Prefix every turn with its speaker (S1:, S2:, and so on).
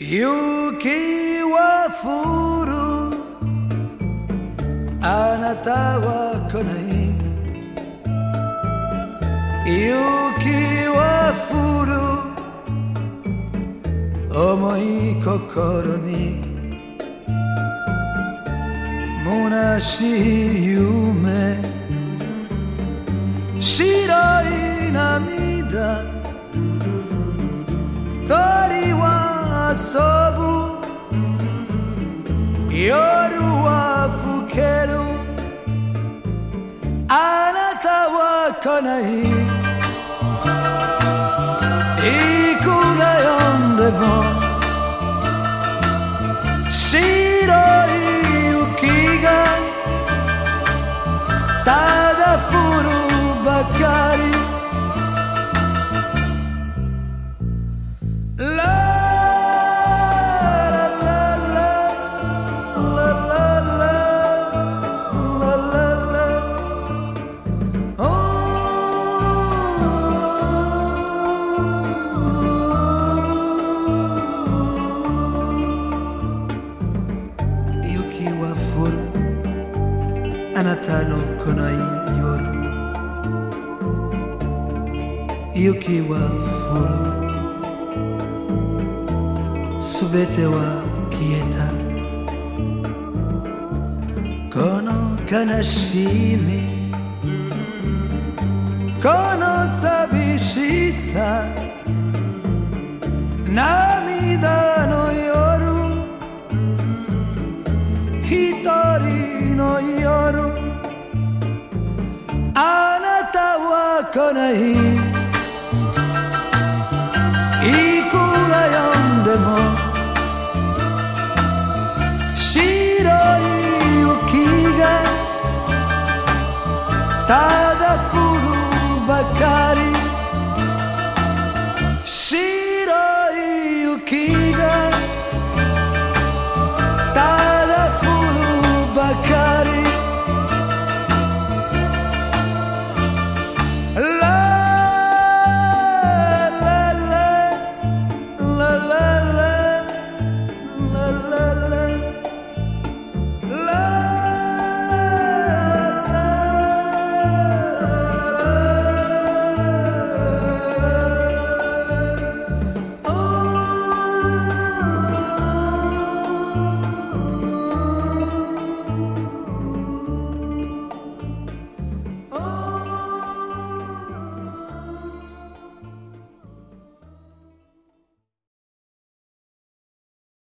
S1: 雪は降るあなたは来ない雪は降る重い心に虚しい夢白い涙 azobu Yoru wa fukeru Anata wa kanai Ikura yonde mo Shiroi uki ga Tada furu bakari. あなたの来ない夜。雪は降る。すべては消えた。この悲しみ。この寂しさ。かないいくら読んでも白い雪がただ降るばかり